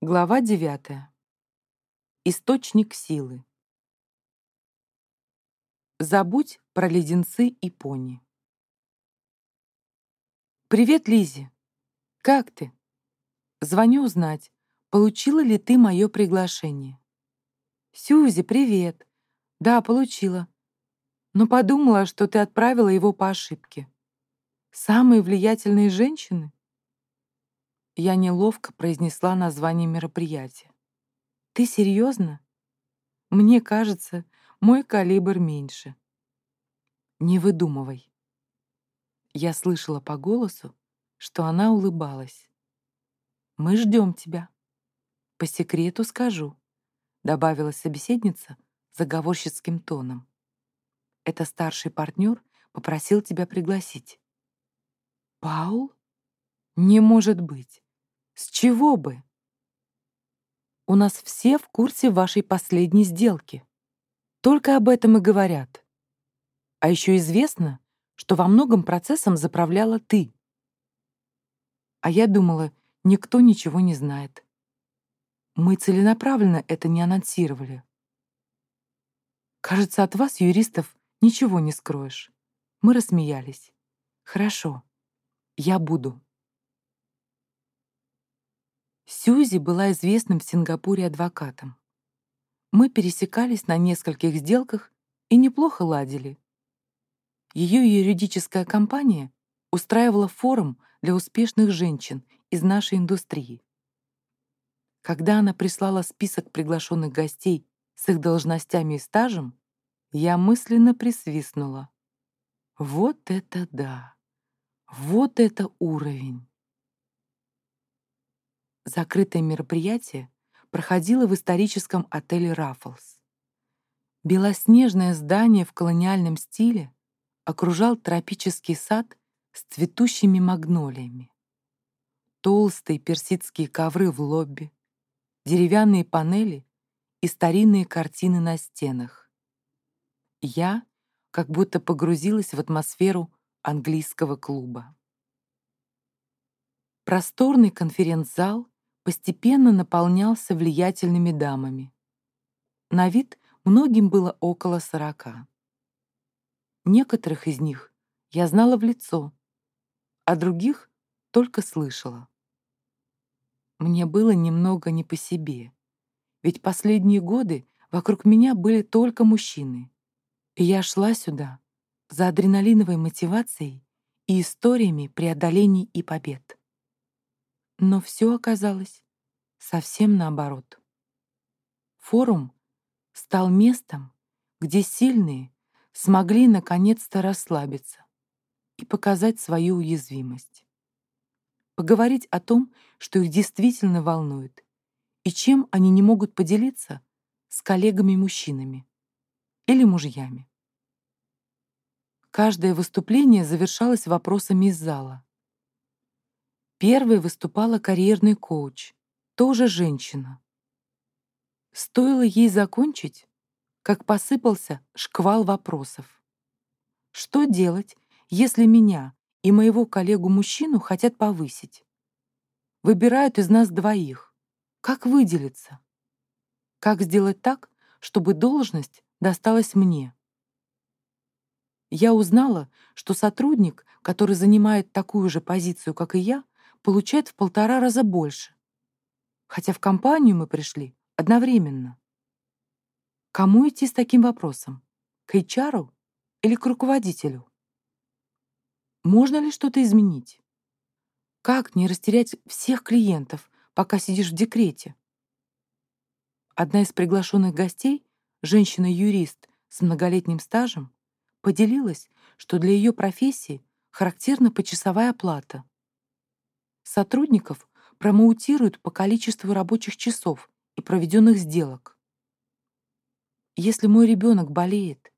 Глава 9. Источник силы. Забудь про леденцы и пони. «Привет, Лизи. Как ты? Звоню узнать, получила ли ты мое приглашение. Сьюзи, привет. Да, получила. Но подумала, что ты отправила его по ошибке. Самые влиятельные женщины? Я неловко произнесла название мероприятия. «Ты серьезно? Мне кажется, мой калибр меньше». «Не выдумывай». Я слышала по голосу, что она улыбалась. «Мы ждем тебя. По секрету скажу», — добавила собеседница заговорщицким тоном. «Это старший партнер попросил тебя пригласить». «Паул? Не может быть. С чего бы? У нас все в курсе вашей последней сделки. Только об этом и говорят. А еще известно, что во многом процессом заправляла ты. А я думала, никто ничего не знает. Мы целенаправленно это не анонсировали. Кажется, от вас, юристов, ничего не скроешь. Мы рассмеялись. Хорошо, я буду. Сьюзи была известным в Сингапуре адвокатом. Мы пересекались на нескольких сделках и неплохо ладили. Ее юридическая компания устраивала форум для успешных женщин из нашей индустрии. Когда она прислала список приглашенных гостей с их должностями и стажем, я мысленно присвистнула. Вот это да! Вот это уровень! Закрытое мероприятие проходило в историческом отеле «Раффлс». Белоснежное здание в колониальном стиле окружал тропический сад с цветущими магнолиями. Толстые персидские ковры в лобби, деревянные панели и старинные картины на стенах. Я как будто погрузилась в атмосферу английского клуба. Просторный конференц-зал постепенно наполнялся влиятельными дамами. На вид многим было около сорока. Некоторых из них я знала в лицо, а других только слышала. Мне было немного не по себе, ведь последние годы вокруг меня были только мужчины, и я шла сюда за адреналиновой мотивацией и историями преодолений и побед. Но все оказалось совсем наоборот. Форум стал местом, где сильные смогли наконец-то расслабиться и показать свою уязвимость. Поговорить о том, что их действительно волнует, и чем они не могут поделиться с коллегами-мужчинами или мужьями. Каждое выступление завершалось вопросами из зала. Первой выступала карьерный коуч, тоже женщина. Стоило ей закончить, как посыпался шквал вопросов. Что делать, если меня и моего коллегу-мужчину хотят повысить? Выбирают из нас двоих. Как выделиться? Как сделать так, чтобы должность досталась мне? Я узнала, что сотрудник, который занимает такую же позицию, как и я, получает в полтора раза больше. Хотя в компанию мы пришли одновременно. Кому идти с таким вопросом? К HR или к руководителю? Можно ли что-то изменить? Как не растерять всех клиентов, пока сидишь в декрете? Одна из приглашенных гостей, женщина-юрист с многолетним стажем, поделилась, что для ее профессии характерна почасовая оплата. Сотрудников промоутируют по количеству рабочих часов и проведенных сделок. Если мой ребенок болеет,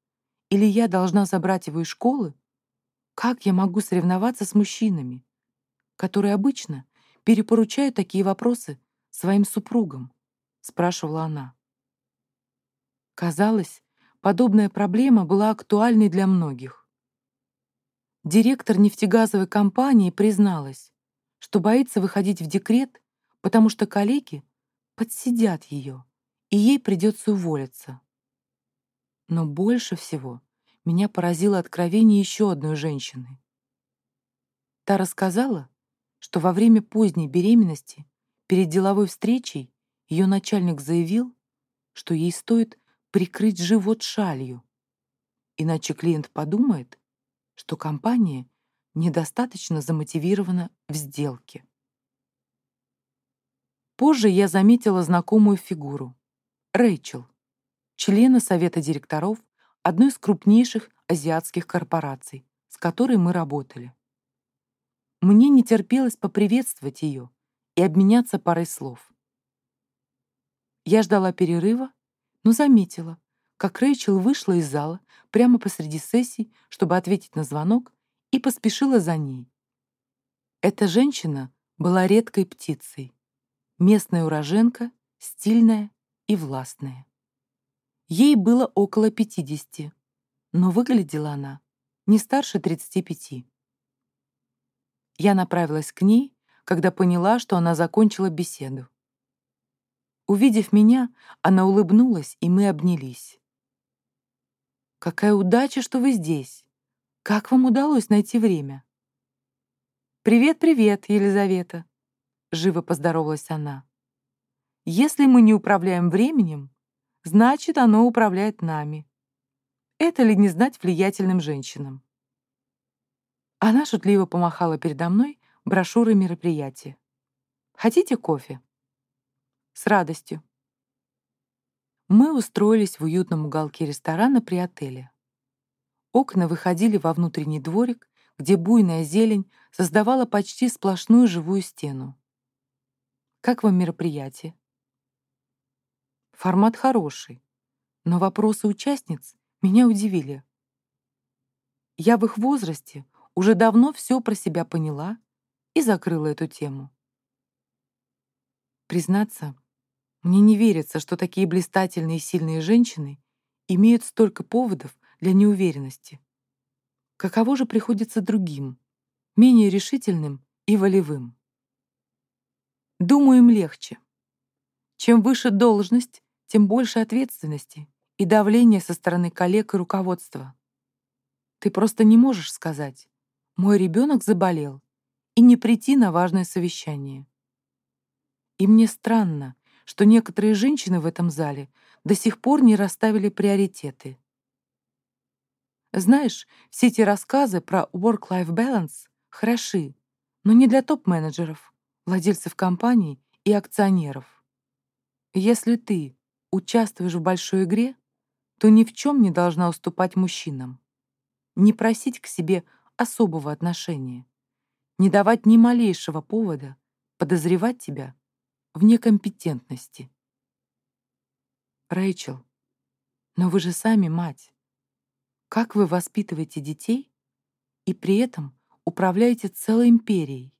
или я должна забрать его из школы, как я могу соревноваться с мужчинами, которые обычно перепоручают такие вопросы своим супругам? спрашивала она. Казалось, подобная проблема была актуальной для многих. Директор нефтегазовой компании призналась, что боится выходить в декрет, потому что коллеги подсидят ее, и ей придется уволиться. Но больше всего меня поразило откровение еще одной женщины. Та рассказала, что во время поздней беременности перед деловой встречей ее начальник заявил, что ей стоит прикрыть живот шалью, иначе клиент подумает, что компания недостаточно замотивирована в сделке. Позже я заметила знакомую фигуру — Рэйчел, члена совета директоров одной из крупнейших азиатских корпораций, с которой мы работали. Мне не терпелось поприветствовать ее и обменяться парой слов. Я ждала перерыва, но заметила, как Рэйчел вышла из зала прямо посреди сессии, чтобы ответить на звонок, и поспешила за ней. Эта женщина была редкой птицей, местная уроженка, стильная и властная. Ей было около 50, но выглядела она не старше 35. Я направилась к ней, когда поняла, что она закончила беседу. Увидев меня, она улыбнулась, и мы обнялись. «Какая удача, что вы здесь! Как вам удалось найти время?» «Привет-привет, Елизавета!» — живо поздоровалась она. «Если мы не управляем временем, значит, оно управляет нами. Это ли не знать влиятельным женщинам? Она шутливо помахала передо мной брошюрой мероприятия. «Хотите кофе?» «С радостью». Мы устроились в уютном уголке ресторана при отеле. Окна выходили во внутренний дворик, где буйная зелень создавала почти сплошную живую стену. «Как вам мероприятие?» Формат хороший, но вопросы участниц меня удивили. Я в их возрасте уже давно все про себя поняла и закрыла эту тему. Признаться, мне не верится, что такие блистательные и сильные женщины имеют столько поводов для неуверенности. Каково же приходится другим, менее решительным и волевым? Думаю, им легче. Чем выше должность, тем больше ответственности и давления со стороны коллег и руководства. Ты просто не можешь сказать «мой ребенок заболел» и не прийти на важное совещание. И мне странно, что некоторые женщины в этом зале до сих пор не расставили приоритеты. Знаешь, все эти рассказы про work-life balance хороши, но не для топ-менеджеров, владельцев компаний и акционеров. Если ты участвуешь в большой игре, то ни в чем не должна уступать мужчинам. Не просить к себе особого отношения, не давать ни малейшего повода подозревать тебя в некомпетентности. Рэйчел, но вы же сами мать. Как вы воспитываете детей и при этом управляете целой империей?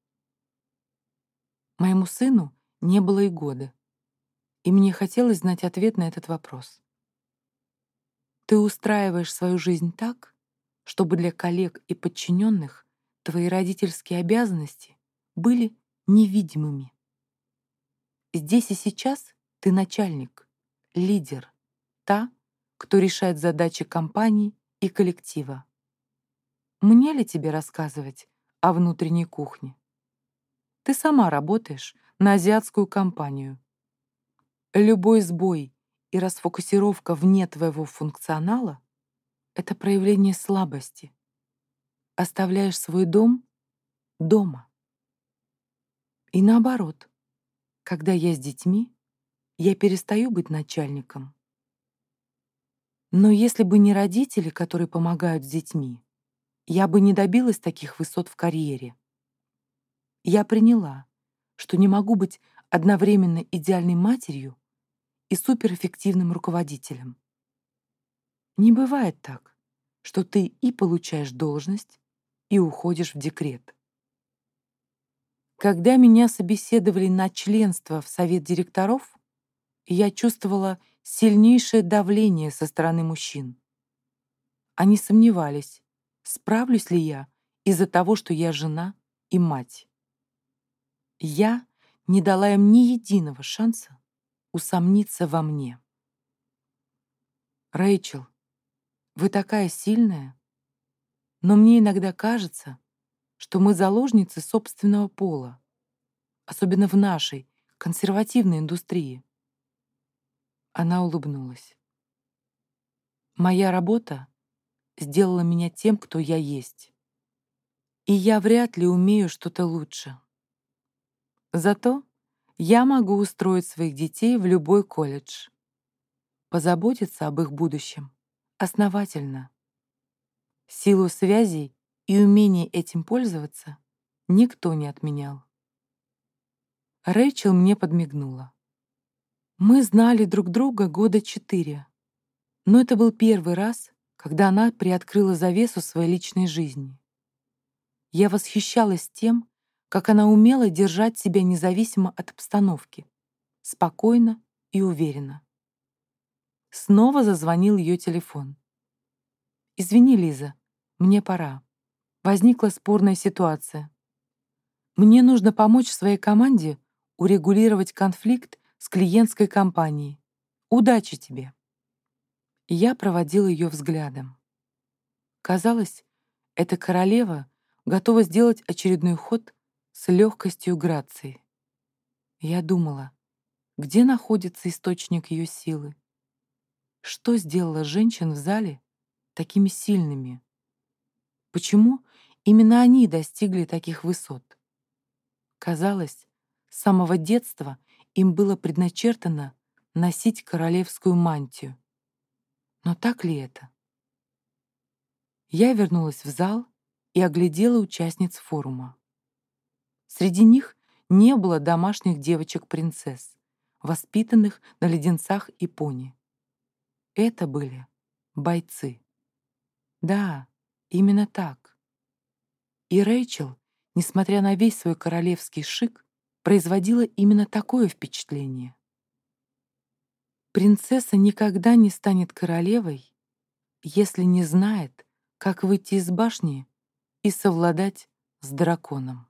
Моему сыну не было и года и мне хотелось знать ответ на этот вопрос. Ты устраиваешь свою жизнь так, чтобы для коллег и подчиненных твои родительские обязанности были невидимыми. Здесь и сейчас ты начальник, лидер, та, кто решает задачи компании и коллектива. Мне ли тебе рассказывать о внутренней кухне? Ты сама работаешь на азиатскую компанию Любой сбой и расфокусировка вне твоего функционала — это проявление слабости. Оставляешь свой дом дома. И наоборот, когда я с детьми, я перестаю быть начальником. Но если бы не родители, которые помогают с детьми, я бы не добилась таких высот в карьере. Я приняла, что не могу быть одновременно идеальной матерью и суперэффективным руководителем. Не бывает так, что ты и получаешь должность, и уходишь в декрет. Когда меня собеседовали на членство в совет директоров, я чувствовала сильнейшее давление со стороны мужчин. Они сомневались, справлюсь ли я из-за того, что я жена и мать. Я не дала им ни единого шанса усомниться во мне. «Рэйчел, вы такая сильная, но мне иногда кажется, что мы заложницы собственного пола, особенно в нашей консервативной индустрии». Она улыбнулась. «Моя работа сделала меня тем, кто я есть. И я вряд ли умею что-то лучше. Зато я могу устроить своих детей в любой колледж. Позаботиться об их будущем основательно. Силу связей и умение этим пользоваться никто не отменял. Рэйчел мне подмигнула. Мы знали друг друга года четыре, но это был первый раз, когда она приоткрыла завесу своей личной жизни. Я восхищалась тем, как она умела держать себя независимо от обстановки, спокойно и уверенно. Снова зазвонил ее телефон. «Извини, Лиза, мне пора. Возникла спорная ситуация. Мне нужно помочь своей команде урегулировать конфликт с клиентской компанией. Удачи тебе!» Я проводил ее взглядом. Казалось, эта королева готова сделать очередной ход с легкостью грации. Я думала, где находится источник ее силы? Что сделало женщин в зале такими сильными? Почему именно они достигли таких высот? Казалось, с самого детства им было предначертано носить королевскую мантию. Но так ли это? Я вернулась в зал и оглядела участниц форума. Среди них не было домашних девочек-принцесс, воспитанных на леденцах и пони. Это были бойцы. Да, именно так. И Рэйчел, несмотря на весь свой королевский шик, производила именно такое впечатление. Принцесса никогда не станет королевой, если не знает, как выйти из башни и совладать с драконом.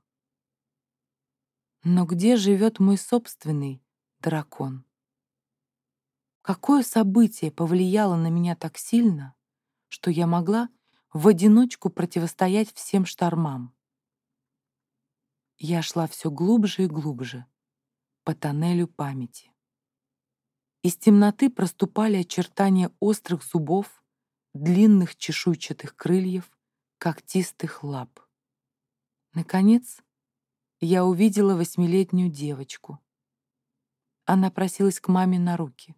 Но где живет мой собственный дракон? Какое событие повлияло на меня так сильно, что я могла в одиночку противостоять всем штормам? Я шла все глубже и глубже по тоннелю памяти. Из темноты проступали очертания острых зубов, длинных чешуйчатых крыльев, когтистых лап. Наконец, я увидела восьмилетнюю девочку. Она просилась к маме на руки,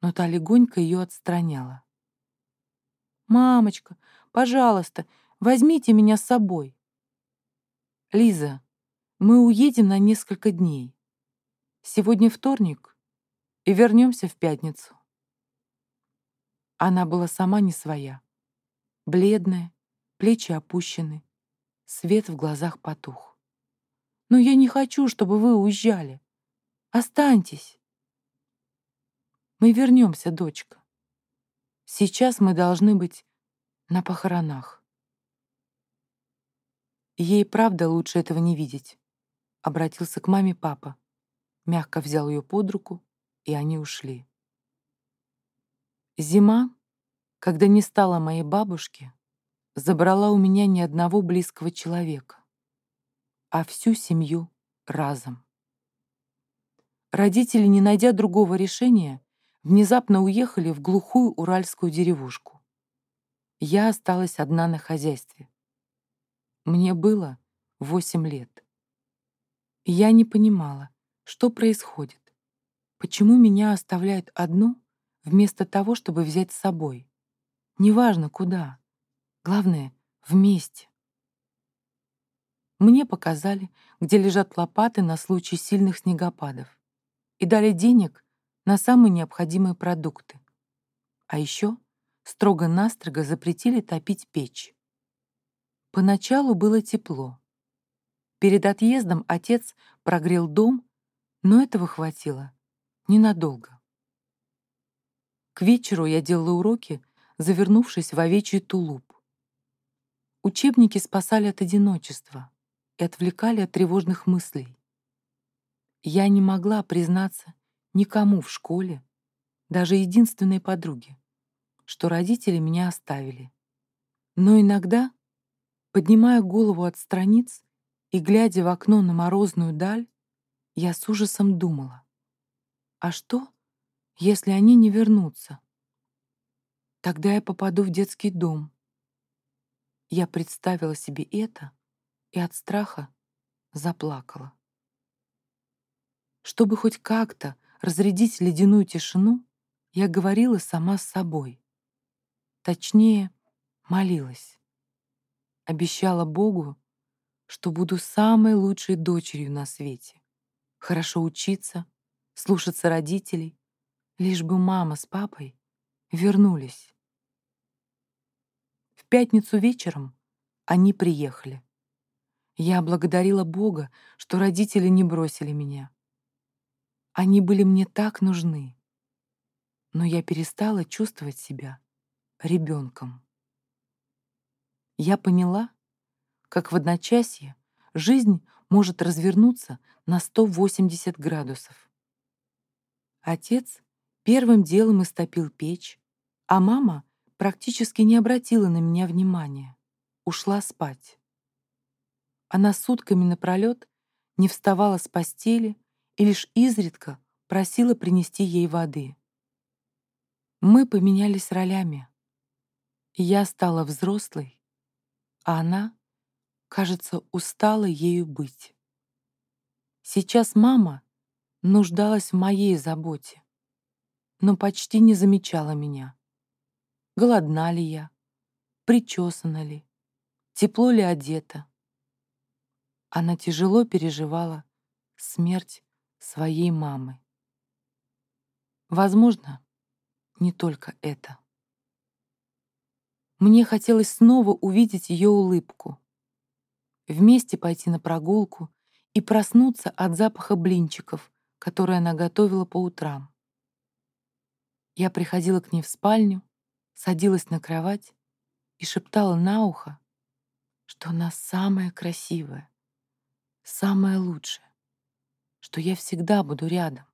но та легонько ее отстраняла. «Мамочка, пожалуйста, возьмите меня с собой». «Лиза, мы уедем на несколько дней. Сегодня вторник, и вернемся в пятницу. Она была сама не своя. Бледная, плечи опущены, свет в глазах потух. «Но я не хочу, чтобы вы уезжали. Останьтесь!» «Мы вернемся, дочка. Сейчас мы должны быть на похоронах». Ей правда лучше этого не видеть. Обратился к маме папа, мягко взял ее под руку и они ушли. Зима, когда не стало моей бабушки, забрала у меня ни одного близкого человека, а всю семью разом. Родители, не найдя другого решения, внезапно уехали в глухую уральскую деревушку. Я осталась одна на хозяйстве. Мне было восемь лет. я не понимала, что происходит. Почему меня оставляют одну, вместо того, чтобы взять с собой? Неважно, куда. Главное — вместе. Мне показали, где лежат лопаты на случай сильных снегопадов, и дали денег на самые необходимые продукты. А еще строго-настрого запретили топить печь. Поначалу было тепло. Перед отъездом отец прогрел дом, но этого хватило Ненадолго. К вечеру я делала уроки, завернувшись в овечий тулуп. Учебники спасали от одиночества и отвлекали от тревожных мыслей. Я не могла признаться никому в школе, даже единственной подруге, что родители меня оставили. Но иногда, поднимая голову от страниц и глядя в окно на морозную даль, я с ужасом думала, а что, если они не вернутся? Тогда я попаду в детский дом. Я представила себе это и от страха заплакала. Чтобы хоть как-то разрядить ледяную тишину, я говорила сама с собой. Точнее, молилась. Обещала Богу, что буду самой лучшей дочерью на свете. Хорошо учиться, слушаться родителей, лишь бы мама с папой вернулись. В пятницу вечером они приехали. Я благодарила Бога, что родители не бросили меня. Они были мне так нужны. Но я перестала чувствовать себя ребенком. Я поняла, как в одночасье жизнь может развернуться на 180 градусов. Отец первым делом истопил печь, а мама практически не обратила на меня внимания, ушла спать. Она сутками напролет не вставала с постели и лишь изредка просила принести ей воды. Мы поменялись ролями. Я стала взрослой, а она, кажется, устала ею быть. Сейчас мама нуждалась в моей заботе, но почти не замечала меня. Голодна ли я, причесана ли, тепло ли одета. Она тяжело переживала смерть своей мамы. Возможно, не только это. Мне хотелось снова увидеть ее улыбку, вместе пойти на прогулку и проснуться от запаха блинчиков, которые она готовила по утрам. Я приходила к ней в спальню, садилась на кровать и шептала на ухо, что она самая красивая, самая лучшая, что я всегда буду рядом.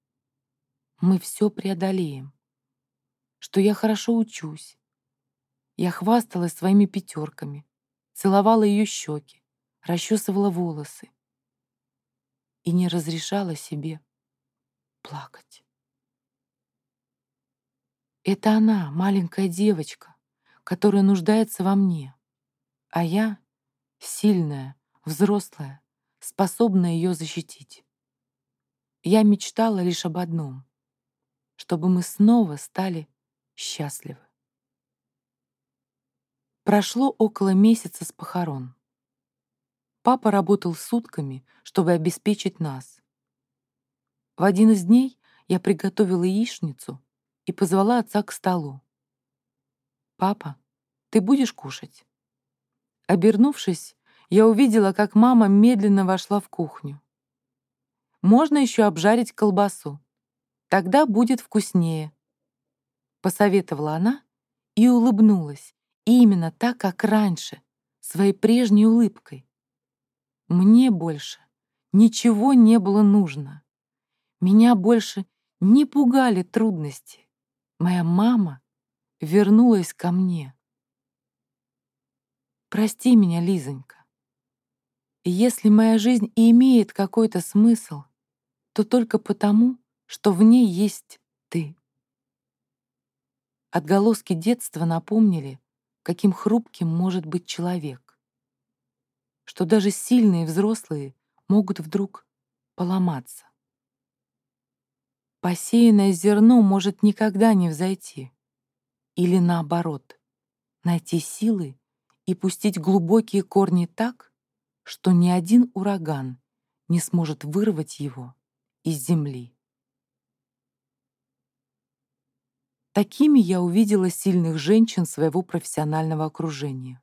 Мы все преодолеем, что я хорошо учусь. Я хвасталась своими пятерками, целовала ее щеки, расчесывала волосы и не разрешала себе плакать. Это она, маленькая девочка, которая нуждается во мне, а я — сильная, взрослая, способная ее защитить. Я мечтала лишь об одном — чтобы мы снова стали счастливы. Прошло около месяца с похорон. Папа работал сутками, чтобы обеспечить нас. В один из дней я приготовила яичницу и позвала отца к столу. «Папа, ты будешь кушать?» Обернувшись, я увидела, как мама медленно вошла в кухню. «Можно еще обжарить колбасу. Тогда будет вкуснее», — посоветовала она и улыбнулась, именно так, как раньше, своей прежней улыбкой. Мне больше ничего не было нужно. Меня больше не пугали трудности. Моя мама вернулась ко мне. Прости меня, Лизонька. Если моя жизнь и имеет какой-то смысл, то только потому, что в ней есть ты. Отголоски детства напомнили, каким хрупким может быть человек, что даже сильные взрослые могут вдруг поломаться. Посеянное зерно может никогда не взойти. Или наоборот, найти силы и пустить глубокие корни так, что ни один ураган не сможет вырвать его из земли. Такими я увидела сильных женщин своего профессионального окружения.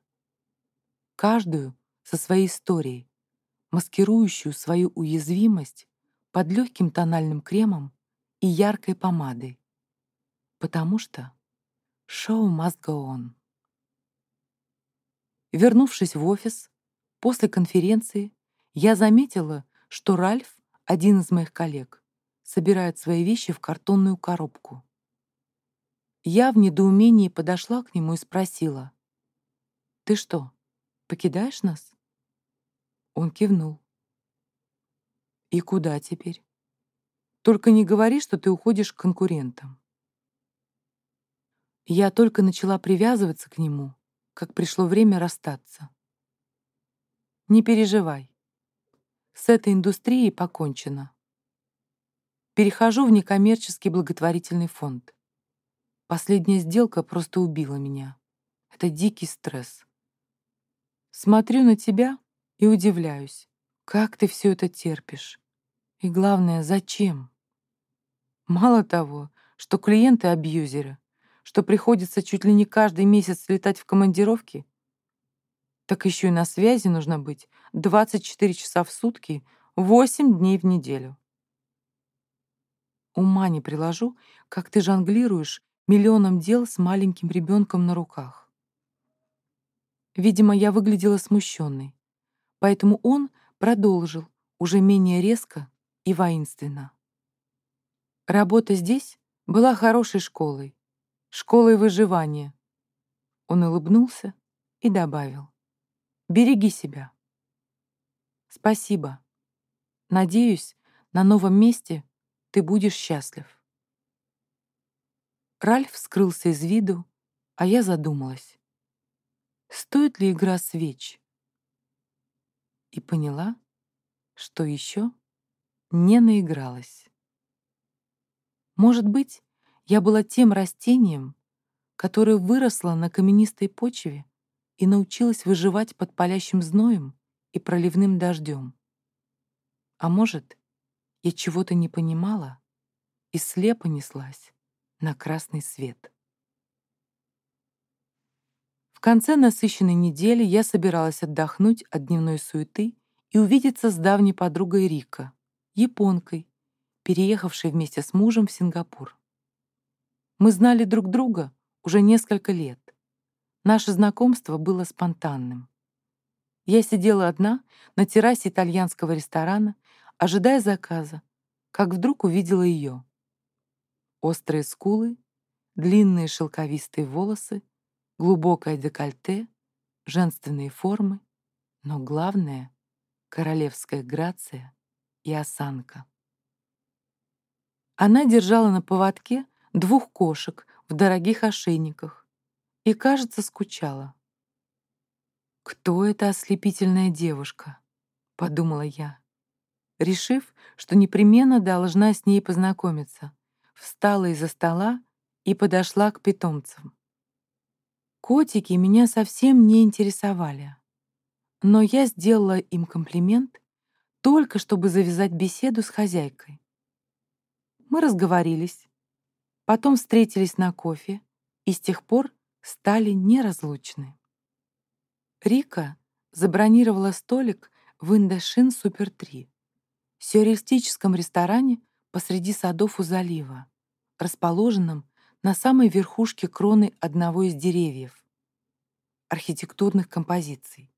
Каждую со своей историей, маскирующую свою уязвимость под легким тональным кремом и яркой помадой, потому что шоу must go on. Вернувшись в офис, после конференции я заметила, что Ральф, один из моих коллег, собирает свои вещи в картонную коробку. Я в недоумении подошла к нему и спросила. «Ты что, покидаешь нас?» Он кивнул. «И куда теперь? Только не говори, что ты уходишь к конкурентам». Я только начала привязываться к нему, как пришло время расстаться. Не переживай. С этой индустрией покончено. Перехожу в некоммерческий благотворительный фонд. Последняя сделка просто убила меня. Это дикий стресс. Смотрю на тебя и удивляюсь, как ты все это терпишь. И главное, зачем? Мало того, что клиенты — абьюзеры, что приходится чуть ли не каждый месяц летать в командировки, так еще и на связи нужно быть 24 часа в сутки, 8 дней в неделю. Ума не приложу, как ты жонглируешь миллионом дел с маленьким ребенком на руках. Видимо, я выглядела смущенной, поэтому он продолжил уже менее резко и воинственно. Работа здесь была хорошей школой, школой выживания. Он улыбнулся и добавил. «Береги себя». «Спасибо. Надеюсь, на новом месте ты будешь счастлив». Ральф скрылся из виду, а я задумалась. Стоит ли игра свеч? И поняла, что еще не наигралась. Может быть, я была тем растением, которое выросло на каменистой почве и научилась выживать под палящим зноем и проливным дождем. А может, я чего-то не понимала и слепо неслась на красный свет. В конце насыщенной недели я собиралась отдохнуть от дневной суеты и увидеться с давней подругой Рика, японкой, переехавшей вместе с мужем в Сингапур. Мы знали друг друга уже несколько лет. Наше знакомство было спонтанным. Я сидела одна на террасе итальянского ресторана, ожидая заказа, как вдруг увидела ее. Острые скулы, длинные шелковистые волосы, глубокое декольте, женственные формы, но главное — королевская грация и осанка. Она держала на поводке двух кошек в дорогих ошейниках и, кажется, скучала. «Кто эта ослепительная девушка?» — подумала я, решив, что непременно должна с ней познакомиться встала из-за стола и подошла к питомцам. Котики меня совсем не интересовали, но я сделала им комплимент только чтобы завязать беседу с хозяйкой. Мы разговорились, потом встретились на кофе и с тех пор стали неразлучны. Рика забронировала столик в Индошин Супер 3, сюрреалистическом ресторане посреди садов у залива расположенном на самой верхушке кроны одного из деревьев, архитектурных композиций.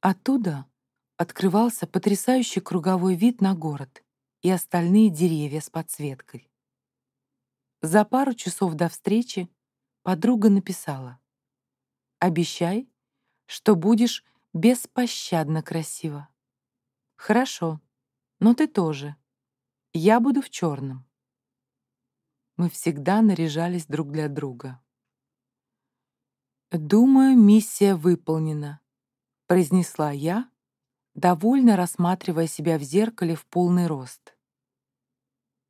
Оттуда открывался потрясающий круговой вид на город и остальные деревья с подсветкой. За пару часов до встречи подруга написала «Обещай, что будешь беспощадно красиво». «Хорошо, но ты тоже. Я буду в черном мы всегда наряжались друг для друга. «Думаю, миссия выполнена», — произнесла я, довольно рассматривая себя в зеркале в полный рост.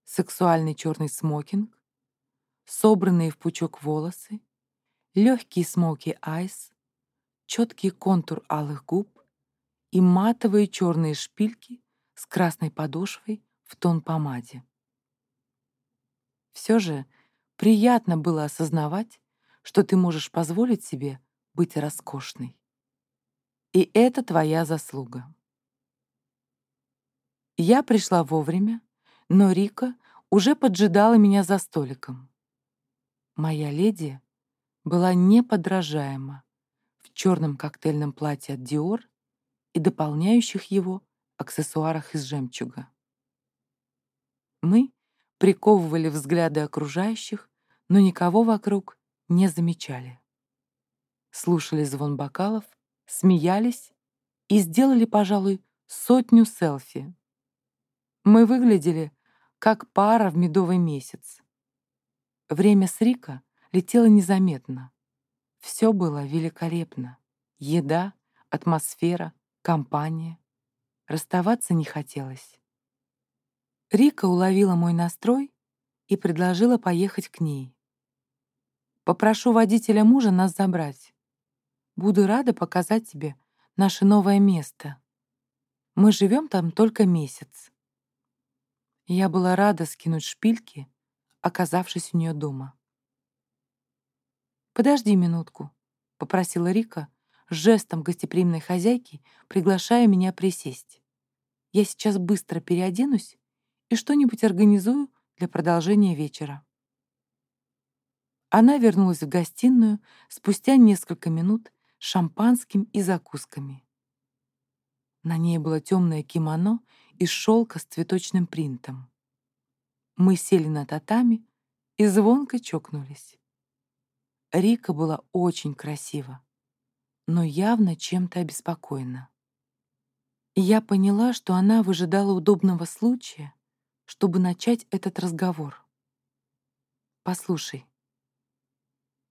Сексуальный черный смокинг, собранные в пучок волосы, легкий смоки айс, четкий контур алых губ и матовые черные шпильки с красной подошвой в тон помаде. Все же приятно было осознавать, что ты можешь позволить себе быть роскошной. И это твоя заслуга. Я пришла вовремя, но Рика уже поджидала меня за столиком. Моя леди была неподражаема в черном коктейльном платье от Dior и дополняющих его аксессуарах из жемчуга. Мы приковывали взгляды окружающих, но никого вокруг не замечали. Слушали звон бокалов, смеялись и сделали, пожалуй, сотню селфи. Мы выглядели как пара в медовый месяц. Время с Рика летело незаметно. Все было великолепно. Еда, атмосфера, компания. Расставаться не хотелось. Рика уловила мой настрой и предложила поехать к ней. «Попрошу водителя мужа нас забрать. Буду рада показать тебе наше новое место. Мы живем там только месяц». Я была рада скинуть шпильки, оказавшись у нее дома. «Подожди минутку», — попросила Рика, жестом гостеприимной хозяйки, приглашая меня присесть. «Я сейчас быстро переоденусь и что-нибудь организую для продолжения вечера». Она вернулась в гостиную спустя несколько минут с шампанским и закусками. На ней было темное кимоно из шелка с цветочным принтом. Мы сели на татами и звонко чокнулись. Рика была очень красива, но явно чем-то обеспокоена. Я поняла, что она выжидала удобного случая, чтобы начать этот разговор. «Послушай,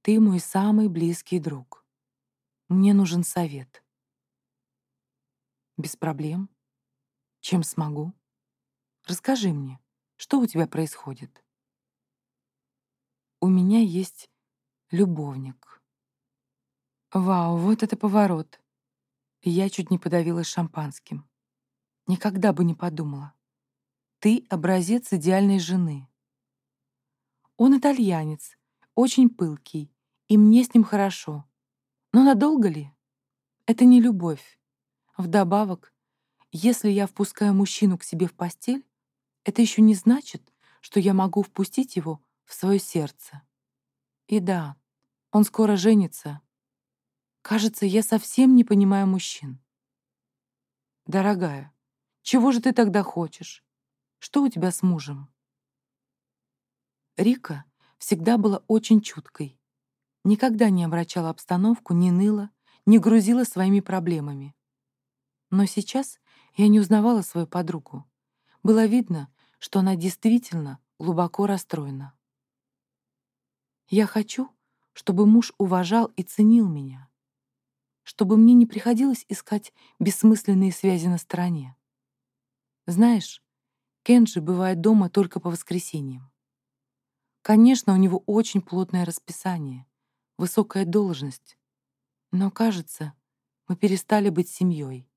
ты мой самый близкий друг. Мне нужен совет». «Без проблем. Чем смогу? Расскажи мне, что у тебя происходит?» «У меня есть любовник. Вау, вот это поворот. Я чуть не подавилась шампанским. Никогда бы не подумала. Ты образец идеальной жены. Он итальянец, очень пылкий, и мне с ним хорошо. Но надолго ли? Это не любовь. Вдобавок, если я впускаю мужчину к себе в постель, это еще не значит, что я могу впустить его в свое сердце. И да, он скоро женится. Кажется, я совсем не понимаю мужчин. Дорогая, чего же ты тогда хочешь? Что у тебя с мужем? Рика всегда была очень чуткой. Никогда не обращала обстановку, не ныла, не грузила своими проблемами. Но сейчас я не узнавала свою подругу. Было видно, что она действительно глубоко расстроена. Я хочу, чтобы муж уважал и ценил меня, чтобы мне не приходилось искать бессмысленные связи на стороне. Знаешь, Кенджи бывает дома только по воскресеньям. Конечно, у него очень плотное расписание, высокая должность, но, кажется, мы перестали быть семьей.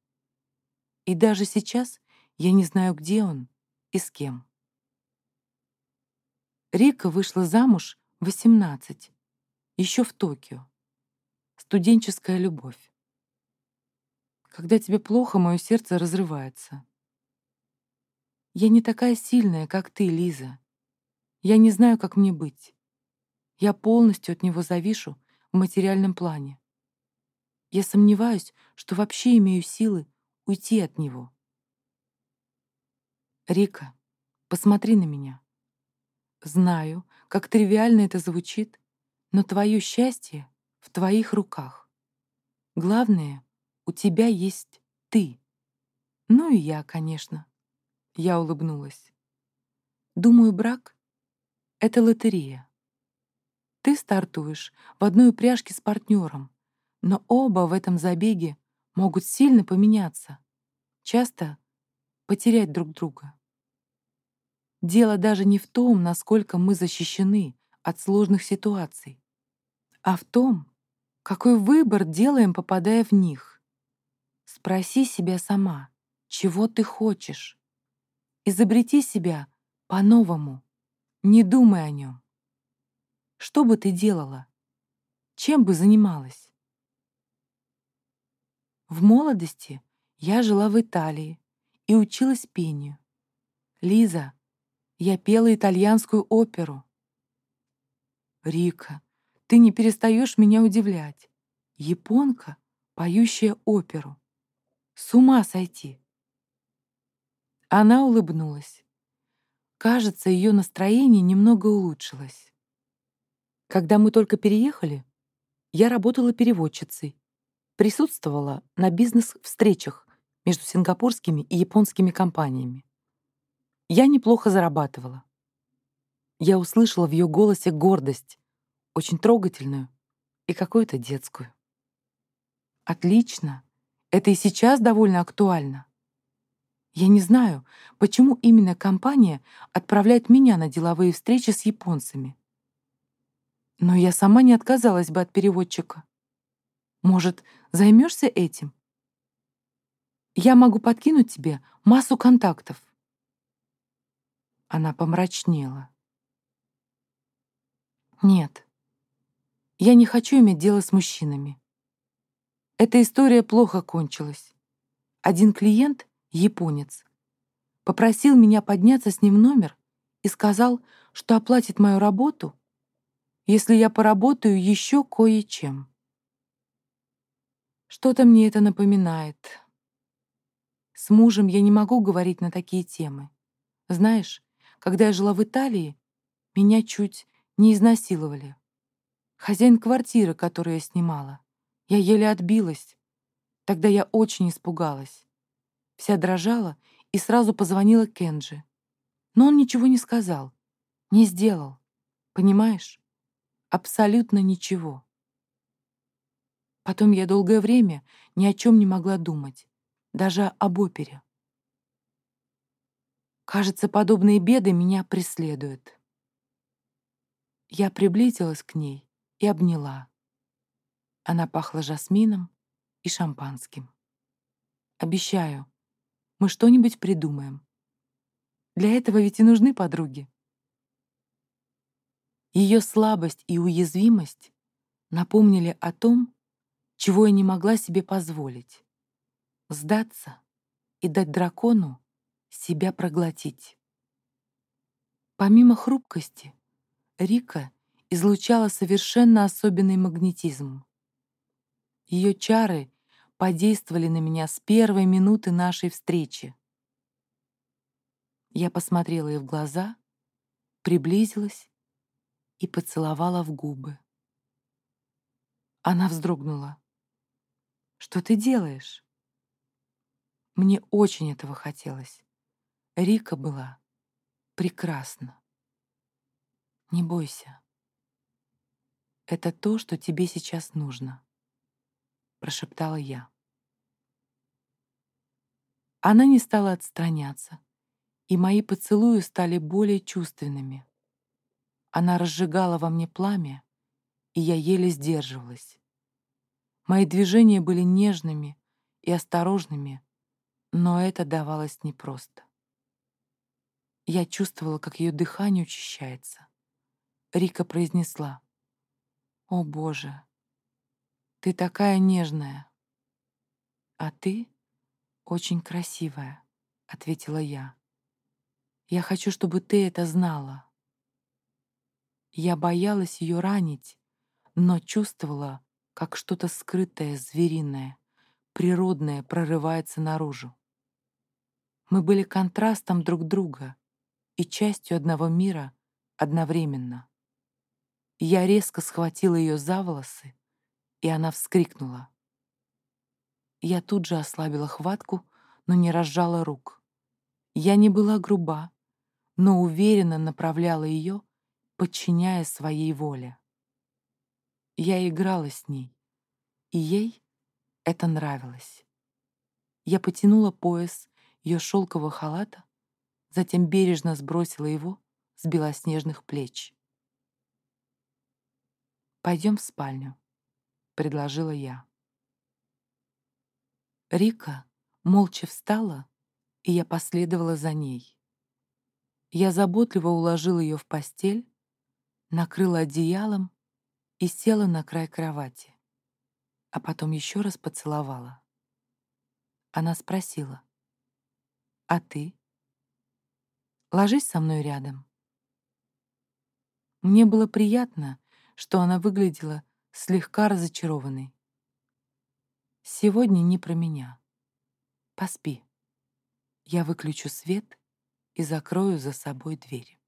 И даже сейчас я не знаю, где он и с кем. Рика вышла замуж в 18 еще в Токио. Студенческая любовь. Когда тебе плохо, мое сердце разрывается. Я не такая сильная, как ты, Лиза. Я не знаю, как мне быть. Я полностью от него завишу в материальном плане. Я сомневаюсь, что вообще имею силы уйти от него. Рика, посмотри на меня. Знаю, как тривиально это звучит, но твое счастье в твоих руках. Главное, у тебя есть ты. Ну и я, конечно. Я улыбнулась. Думаю, брак — это лотерея. Ты стартуешь в одной упряжке с партнером, но оба в этом забеге могут сильно поменяться, часто потерять друг друга. Дело даже не в том, насколько мы защищены от сложных ситуаций, а в том, какой выбор делаем, попадая в них. Спроси себя сама, чего ты хочешь. Изобрети себя по-новому, не думай о нем. Что бы ты делала? Чем бы занималась? В молодости я жила в Италии и училась пению. Лиза, я пела итальянскую оперу. Рика, ты не перестаешь меня удивлять. Японка, поющая оперу. С ума сойти. Она улыбнулась. Кажется, ее настроение немного улучшилось. Когда мы только переехали, я работала переводчицей, присутствовала на бизнес-встречах между сингапурскими и японскими компаниями. Я неплохо зарабатывала. Я услышала в ее голосе гордость, очень трогательную и какую-то детскую. Отлично. Это и сейчас довольно актуально. Я не знаю, почему именно компания отправляет меня на деловые встречи с японцами. Но я сама не отказалась бы от переводчика. Может, займешься этим? Я могу подкинуть тебе массу контактов. Она помрачнела. Нет, я не хочу иметь дело с мужчинами. Эта история плохо кончилась. Один клиент, японец, попросил меня подняться с ним в номер и сказал, что оплатит мою работу, если я поработаю еще кое-чем. Что-то мне это напоминает. С мужем я не могу говорить на такие темы. Знаешь, когда я жила в Италии, меня чуть не изнасиловали. Хозяин квартиры, которую я снимала. Я еле отбилась. Тогда я очень испугалась. Вся дрожала и сразу позвонила Кенджи. Но он ничего не сказал, не сделал. Понимаешь? Абсолютно ничего. Потом я долгое время ни о чем не могла думать, даже об опере. Кажется, подобные беды меня преследуют. Я приблизилась к ней и обняла. Она пахла жасмином и шампанским. Обещаю, мы что-нибудь придумаем. Для этого ведь и нужны подруги. Ее слабость и уязвимость напомнили о том, чего я не могла себе позволить — сдаться и дать дракону себя проглотить. Помимо хрупкости, Рика излучала совершенно особенный магнетизм. Ее чары подействовали на меня с первой минуты нашей встречи. Я посмотрела ей в глаза, приблизилась и поцеловала в губы. Она вздрогнула. «Что ты делаешь?» Мне очень этого хотелось. Рика была прекрасна. Не бойся. Это то, что тебе сейчас нужно, прошептала я. Она не стала отстраняться, и мои поцелуи стали более чувственными. Она разжигала во мне пламя, и я еле сдерживалась. Мои движения были нежными и осторожными, но это давалось непросто. Я чувствовала, как ее дыхание учащается. Рика произнесла, «О, Боже, ты такая нежная!» «А ты очень красивая», — ответила я. «Я хочу, чтобы ты это знала». Я боялась ее ранить, но чувствовала, как что-то скрытое, звериное, природное прорывается наружу. Мы были контрастом друг друга и частью одного мира одновременно. Я резко схватила ее за волосы, и она вскрикнула. Я тут же ослабила хватку, но не разжала рук. Я не была груба, но уверенно направляла ее подчиняя своей воле. Я играла с ней, и ей это нравилось. Я потянула пояс ее шелкового халата, затем бережно сбросила его с белоснежных плеч. «Пойдем в спальню», — предложила я. Рика молча встала, и я последовала за ней. Я заботливо уложила ее в постель, накрыла одеялом и села на край кровати, а потом еще раз поцеловала. Она спросила, «А ты? Ложись со мной рядом». Мне было приятно, что она выглядела слегка разочарованной. «Сегодня не про меня. Поспи. Я выключу свет и закрою за собой дверь.